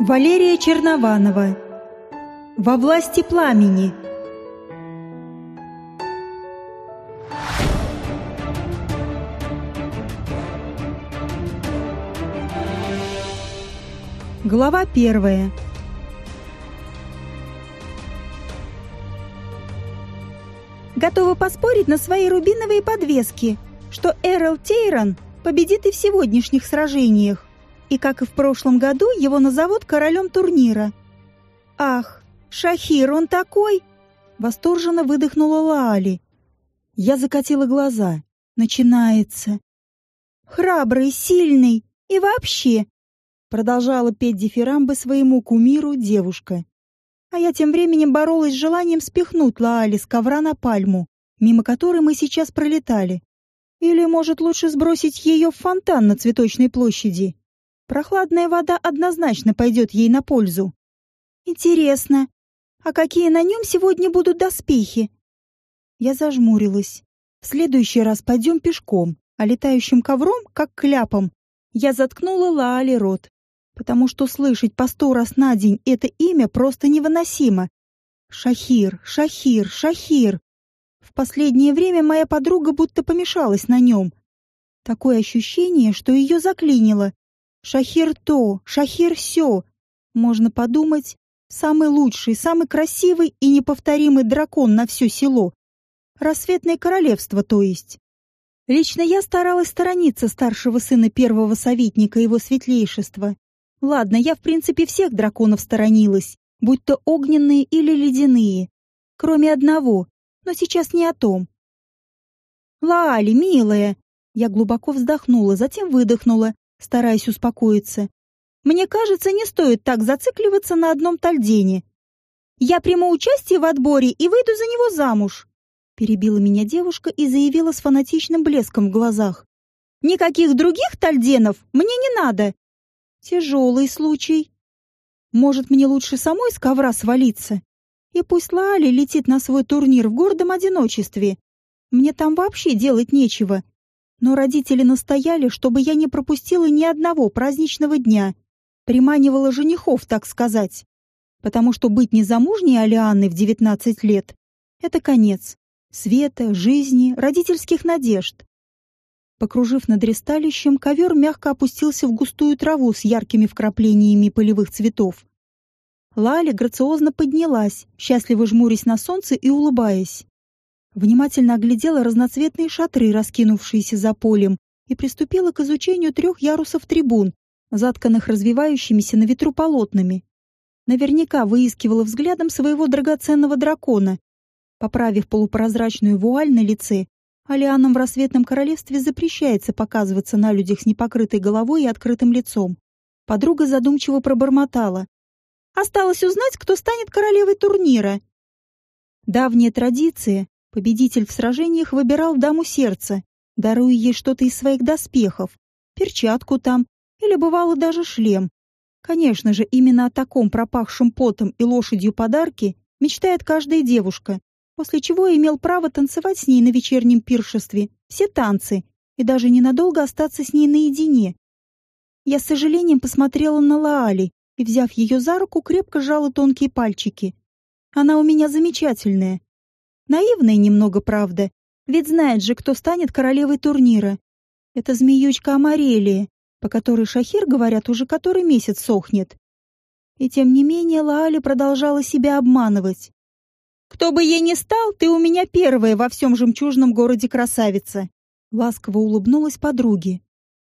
Валерия Чернованова. Во власти пламени Глава первая. Готова поспорить на свои рубиновые подвески, что Эрл Тейрон победит и в сегодняшних сражениях и, как и в прошлом году, его назовут королем турнира. «Ах, Шахир, он такой!» Восторженно выдохнула Лаали. Я закатила глаза. Начинается. «Храбрый, сильный и вообще!» Продолжала петь дифирамбы своему кумиру девушка. А я тем временем боролась с желанием спихнуть Лаали с ковра на пальму, мимо которой мы сейчас пролетали. Или, может, лучше сбросить ее в фонтан на Цветочной площади? Прохладная вода однозначно пойдет ей на пользу. Интересно, а какие на нем сегодня будут доспехи? Я зажмурилась. В следующий раз пойдем пешком, а летающим ковром, как кляпом, я заткнула Лаали рот, потому что слышать по сто раз на день это имя просто невыносимо. Шахир, Шахир, Шахир. В последнее время моя подруга будто помешалась на нем. Такое ощущение, что ее заклинило, Шахир то, Шахир сё. Можно подумать, самый лучший, самый красивый и неповторимый дракон на все село. Рассветное королевство, то есть. Лично я старалась сторониться старшего сына первого советника его светлейшества. Ладно, я в принципе всех драконов сторонилась, будь то огненные или ледяные. Кроме одного, но сейчас не о том. «Лаали, милая!» Я глубоко вздохнула, затем выдохнула, стараясь успокоиться. «Мне кажется, не стоит так зацикливаться на одном Тальдене. Я приму участие в отборе и выйду за него замуж», перебила меня девушка и заявила с фанатичным блеском в глазах. «Никаких других Тальденов мне не надо!» «Тяжелый случай. Может, мне лучше самой с ковра свалиться? И пусть Лаали летит на свой турнир в гордом одиночестве. Мне там вообще делать нечего, но родители настояли, чтобы я не пропустила ни одного праздничного дня. Приманивала женихов, так сказать. Потому что быть незамужней Алианной в 19 лет — это конец. Света, жизни, родительских надежд. Покружив над ресталищем, ковер мягко опустился в густую траву с яркими вкраплениями полевых цветов. Лали грациозно поднялась, счастливо жмурясь на солнце и улыбаясь внимательно оглядела разноцветные шатры, раскинувшиеся за полем, и приступила к изучению трех ярусов трибун, затканных развивающимися на ветру полотнами. Наверняка выискивала взглядом своего драгоценного дракона. Поправив полупрозрачную вуаль на лице, Алианам в рассветном королевстве запрещается показываться на людях с непокрытой головой и открытым лицом. Подруга задумчиво пробормотала. «Осталось узнать, кто станет королевой турнира». Давняя традиция Победитель в сражениях выбирал даму сердца, даруя ей что-то из своих доспехов, перчатку там, или бывало даже шлем. Конечно же, именно о таком пропахшем потом и лошадью подарке мечтает каждая девушка, после чего имел право танцевать с ней на вечернем пиршестве, все танцы, и даже ненадолго остаться с ней наедине. Я с сожалением посмотрела на Лаали и, взяв ее за руку, крепко сжала тонкие пальчики. Она у меня замечательная, Наивная немного, правда. Ведь знает же, кто станет королевой турнира. Это змеючка Амарелия, по которой Шахир, говорят, уже который месяц сохнет. И тем не менее Лаали продолжала себя обманывать. «Кто бы ей ни стал, ты у меня первая во всем жемчужном городе красавица!» Ласково улыбнулась подруге.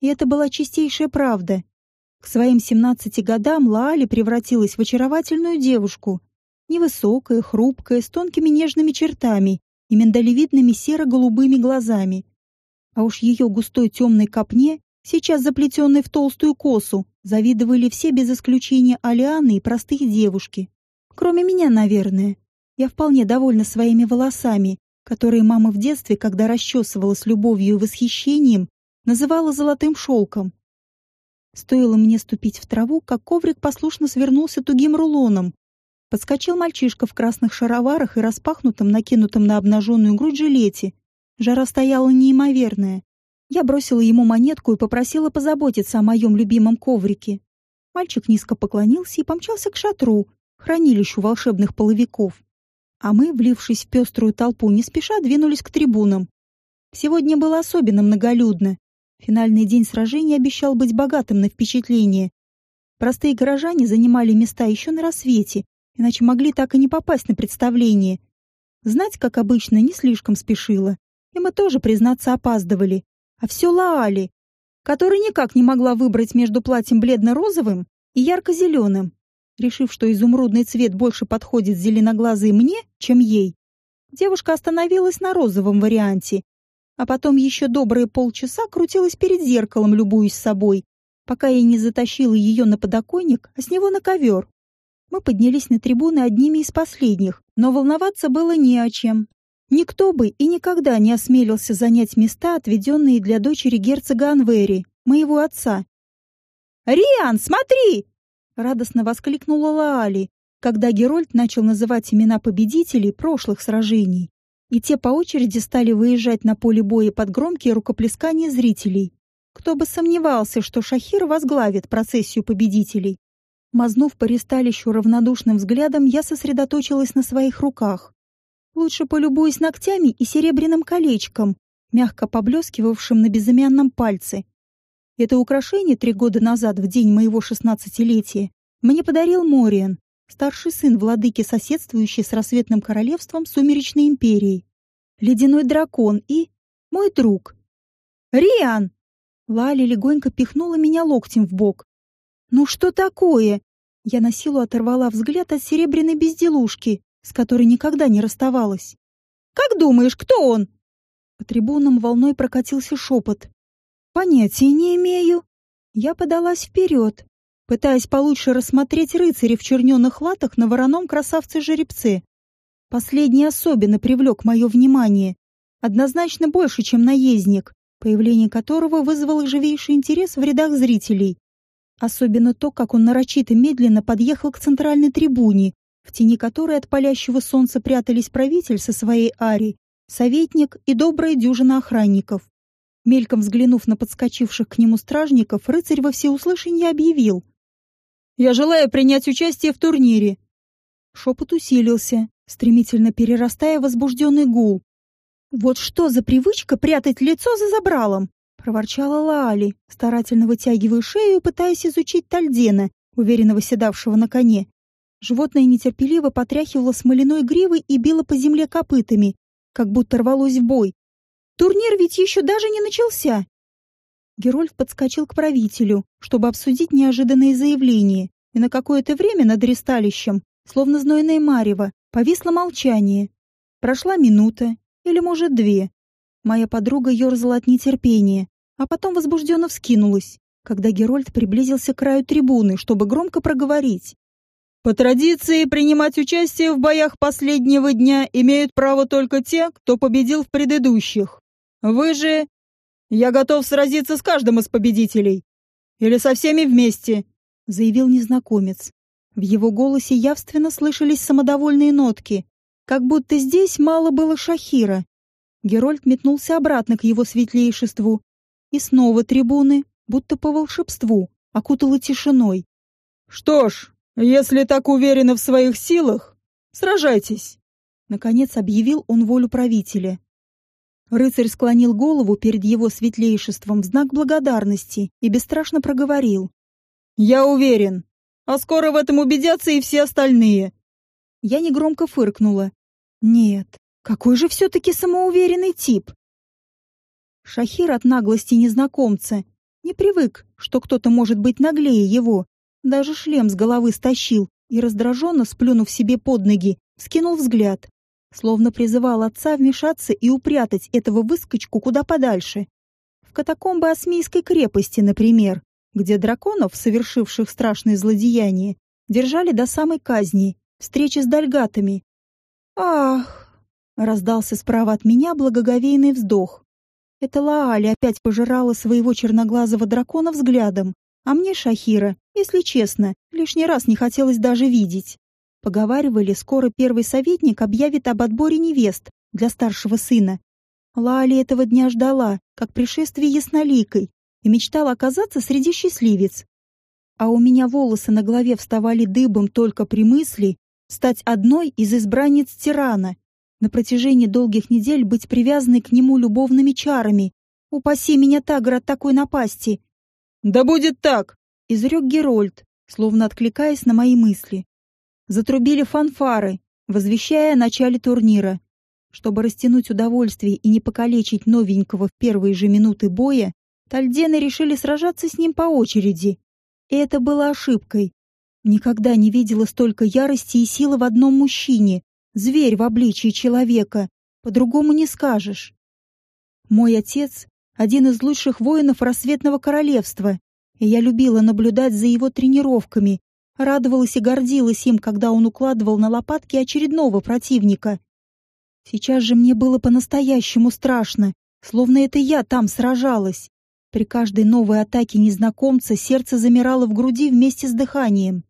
И это была чистейшая правда. К своим семнадцати годам Лаали превратилась в очаровательную девушку, Невысокая, хрупкая, с тонкими нежными чертами и миндалевидными серо-голубыми глазами. А уж ее густой темной копне, сейчас заплетенной в толстую косу, завидовали все без исключения Алианы и простые девушки. Кроме меня, наверное. Я вполне довольна своими волосами, которые мама в детстве, когда расчесывала с любовью и восхищением, называла золотым шелком. Стоило мне ступить в траву, как коврик послушно свернулся тугим рулоном, Подскочил мальчишка в красных шароварах и распахнутом, накинутом на обнаженную грудь жилете. Жара стояла неимоверная. Я бросила ему монетку и попросила позаботиться о моем любимом коврике. Мальчик низко поклонился и помчался к шатру, хранилищу волшебных половиков. А мы, влившись в пеструю толпу, не спеша двинулись к трибунам. Сегодня было особенно многолюдно. Финальный день сражения обещал быть богатым на впечатление. Простые горожане занимали места еще на рассвете, иначе могли так и не попасть на представление. Знать, как обычно, не слишком спешила. И мы тоже, признаться, опаздывали. А все Лаали, которая никак не могла выбрать между платьем бледно-розовым и ярко-зеленым. Решив, что изумрудный цвет больше подходит зеленоглазой мне, чем ей, девушка остановилась на розовом варианте, а потом еще добрые полчаса крутилась перед зеркалом, любуясь собой, пока я не затащила ее на подоконник, а с него на ковер. Мы поднялись на трибуны одними из последних, но волноваться было не о чем. Никто бы и никогда не осмелился занять места, отведенные для дочери герцога Анвери, моего отца. «Риан, смотри!» — радостно воскликнула Лаали, когда Герольд начал называть имена победителей прошлых сражений, и те по очереди стали выезжать на поле боя под громкие рукоплескания зрителей. Кто бы сомневался, что Шахир возглавит процессию победителей. Мазнув по ристалищу равнодушным взглядом, я сосредоточилась на своих руках. Лучше полюбуюсь ногтями и серебряным колечком, мягко поблескивавшим на безымянном пальце. Это украшение три года назад, в день моего шестнадцатилетия, мне подарил Мориан, старший сын владыки, соседствующий с рассветным королевством Сумеречной империей. Ледяной дракон и... мой друг. «Риан!» Лали легонько пихнула меня локтем в бок. «Ну что такое?» Я на силу оторвала взгляд от серебряной безделушки, с которой никогда не расставалась. «Как думаешь, кто он?» По трибунам волной прокатился шепот. «Понятия не имею». Я подалась вперед, пытаясь получше рассмотреть рыцаря в черненых латах на вороном красавце-жеребце. Последний особенно привлек мое внимание. Однозначно больше, чем наездник, появление которого вызвало живейший интерес в рядах зрителей. Особенно то, как он нарочито медленно подъехал к центральной трибуне, в тени которой от палящего солнца прятались правитель со своей ари, советник и добрая дюжина охранников. Мельком взглянув на подскочивших к нему стражников, рыцарь во всеуслышание объявил. «Я желаю принять участие в турнире». Шепот усилился, стремительно перерастая возбужденный гул. «Вот что за привычка прятать лицо за забралом!» — проворчала Лаали, старательно вытягивая шею пытаясь изучить Тальдена, уверенно восседавшего на коне. Животное нетерпеливо потряхивало смоляной гривой и било по земле копытами, как будто рвалось в бой. Турнир ведь еще даже не начался. Герольф подскочил к правителю, чтобы обсудить неожиданное заявление, и на какое-то время над ресталищем, словно знойное марево, повисло молчание. Прошла минута, или, может, две. Моя подруга ерзала от нетерпения, а потом возбужденно вскинулась, когда Герольд приблизился к краю трибуны, чтобы громко проговорить. По традиции, принимать участие в боях последнего дня имеют право только те, кто победил в предыдущих. Вы же... Я готов сразиться с каждым из победителей. Или со всеми вместе, заявил незнакомец. В его голосе явственно слышались самодовольные нотки, как будто здесь мало было Шахира. Герольд метнулся обратно к его светлейшеству, и снова трибуны, будто по волшебству, окутала тишиной. «Что ж, «Если так уверены в своих силах, сражайтесь!» Наконец объявил он волю правителя. Рыцарь склонил голову перед его светлейшеством в знак благодарности и бесстрашно проговорил. «Я уверен. А скоро в этом убедятся и все остальные». Я негромко фыркнула. «Нет, какой же все-таки самоуверенный тип!» Шахир от наглости незнакомца не привык, что кто-то может быть наглее его, даже шлем с головы стащил и, раздраженно сплюнув себе под ноги, скинул взгляд, словно призывал отца вмешаться и упрятать этого выскочку куда подальше. В катакомбы Осмийской крепости, например, где драконов, совершивших страшные злодеяния, держали до самой казни, встречи с дальгатами. «Ах!» — раздался справа от меня благоговейный вздох. Это Лаали опять пожирала своего черноглазого дракона взглядом, а мне Шахира, если честно, лишний раз не хотелось даже видеть. Поговаривали, скоро первый советник объявит об отборе невест для старшего сына. Лали этого дня ждала, как пришествие ясноликой, и мечтала оказаться среди счастливец. а у меня волосы на голове вставали дыбом только при мысли стать одной из избранниц тирана, на протяжении долгих недель быть привязанной к нему любовными чарами. Упаси меня, Тагр, от такой напасти. «Да будет так!» — изрек Герольд, словно откликаясь на мои мысли. Затрубили фанфары, возвещая о начале турнира. Чтобы растянуть удовольствие и не покалечить новенького в первые же минуты боя, Тальдены решили сражаться с ним по очереди. И это было ошибкой. Никогда не видела столько ярости и силы в одном мужчине. Зверь в обличии человека. По-другому не скажешь. Мой отец — один из лучших воинов рассветного королевства, и я любила наблюдать за его тренировками, радовалась и гордилась им, когда он укладывал на лопатки очередного противника. Сейчас же мне было по-настоящему страшно, словно это я там сражалась. При каждой новой атаке незнакомца сердце замирало в груди вместе с дыханием.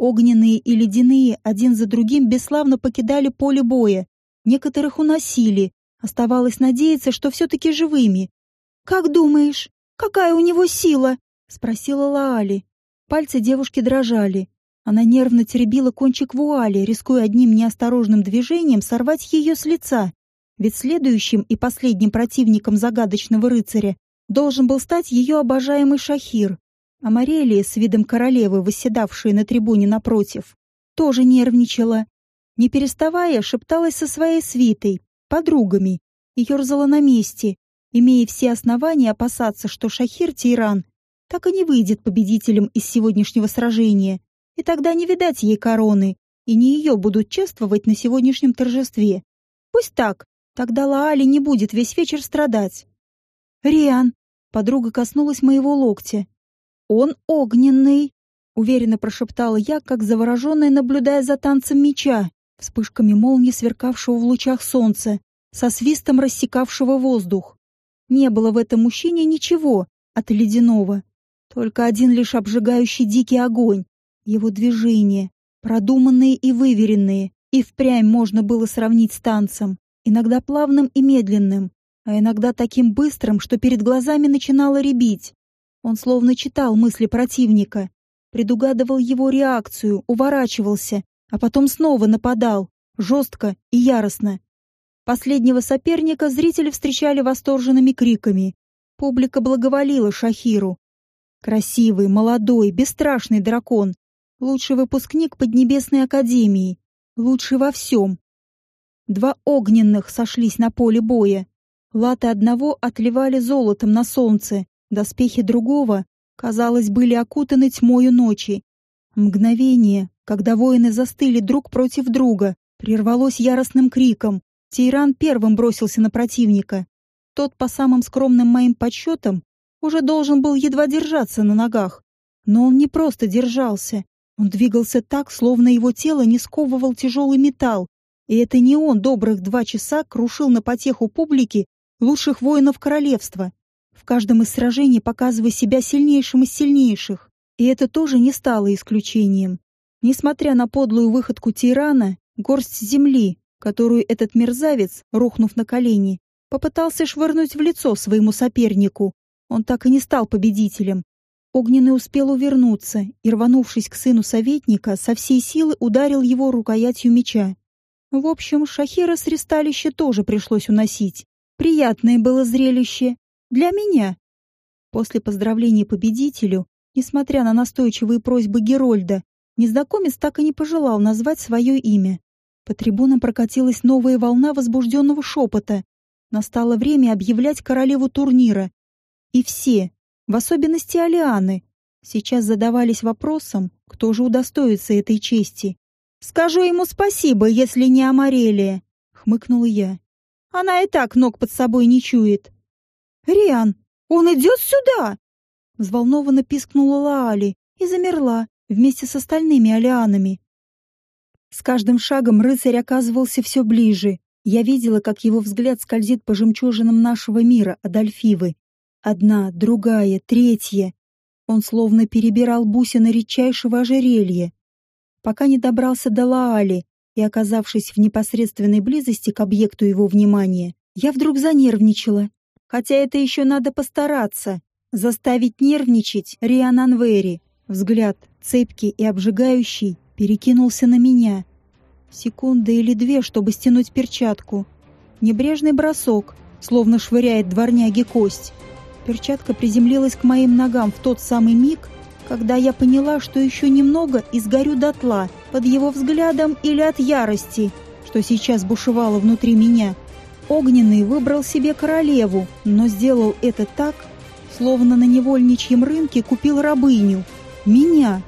Огненные и ледяные один за другим бесславно покидали поле боя. Некоторых уносили. Оставалось надеяться, что все-таки живыми. «Как думаешь, какая у него сила?» — спросила Лаали. Пальцы девушки дрожали. Она нервно теребила кончик вуали, рискуя одним неосторожным движением сорвать ее с лица. Ведь следующим и последним противником загадочного рыцаря должен был стать ее обожаемый Шахир. А Морелия, с видом королевы, восседавшая на трибуне напротив, тоже нервничала. Не переставая, шепталась со своей свитой, подругами, и ерзала на месте, имея все основания опасаться, что Шахир Тиран так и не выйдет победителем из сегодняшнего сражения, и тогда не видать ей короны, и не ее будут чествовать на сегодняшнем торжестве. Пусть так, тогда Лаали не будет весь вечер страдать. «Риан!» — подруга коснулась моего локтя. «Он огненный!» — уверенно прошептала я, как завороженная, наблюдая за танцем меча, вспышками молнии, сверкавшего в лучах солнца, со свистом рассекавшего воздух. Не было в этом мужчине ничего от ледяного, только один лишь обжигающий дикий огонь. Его движения, продуманные и выверенные, и впрямь можно было сравнить с танцем, иногда плавным и медленным, а иногда таким быстрым, что перед глазами начинало рябить. Он словно читал мысли противника, предугадывал его реакцию, уворачивался, а потом снова нападал, жестко и яростно. Последнего соперника зрители встречали восторженными криками. Публика благоволила Шахиру. Красивый, молодой, бесстрашный дракон. Лучший выпускник Поднебесной Академии. Лучший во всем. Два огненных сошлись на поле боя. Латы одного отливали золотом на солнце, Доспехи другого, казалось, были окутаны тьмою ночи. Мгновение, когда воины застыли друг против друга, прервалось яростным криком. Тейран первым бросился на противника. Тот, по самым скромным моим подсчетам, уже должен был едва держаться на ногах. Но он не просто держался. Он двигался так, словно его тело не сковывал тяжелый металл. И это не он добрых два часа крушил на потеху публики лучших воинов королевства в каждом из сражений показывая себя сильнейшим из сильнейших. И это тоже не стало исключением. Несмотря на подлую выходку тирана, горсть земли, которую этот мерзавец, рухнув на колени, попытался швырнуть в лицо своему сопернику, он так и не стал победителем. Огненный успел увернуться и, рванувшись к сыну советника, со всей силы ударил его рукоятью меча. В общем, Шахира с ресталища тоже пришлось уносить. Приятное было зрелище, для меня. После поздравления победителю, несмотря на настойчивые просьбы Герольда, незнакомец так и не пожелал назвать свое имя. По трибунам прокатилась новая волна возбужденного шепота. Настало время объявлять королеву турнира. И все, в особенности Алианы, сейчас задавались вопросом, кто же удостоится этой чести. «Скажу ему спасибо, если не Амарелия», — хмыкнула я. «Она и так ног под собой не чует». «Риан, он идет сюда!» Взволнованно пискнула Лаали и замерла вместе с остальными алианами. С каждым шагом рыцарь оказывался все ближе. Я видела, как его взгляд скользит по жемчужинам нашего мира, Адольфивы. Одна, другая, третья. Он словно перебирал бусины редчайшего ожерелья. Пока не добрался до Лаали и, оказавшись в непосредственной близости к объекту его внимания, я вдруг занервничала Хотя это еще надо постараться. Заставить нервничать Риан Анвери. Взгляд, цепкий и обжигающий, перекинулся на меня. Секунда или две, чтобы стянуть перчатку. Небрежный бросок, словно швыряет дворняги кость. Перчатка приземлилась к моим ногам в тот самый миг, когда я поняла, что еще немного и сгорю дотла под его взглядом или от ярости, что сейчас бушевало внутри меня. Огненный выбрал себе королеву, но сделал это так, словно на невольничьем рынке купил рабыню. Меня,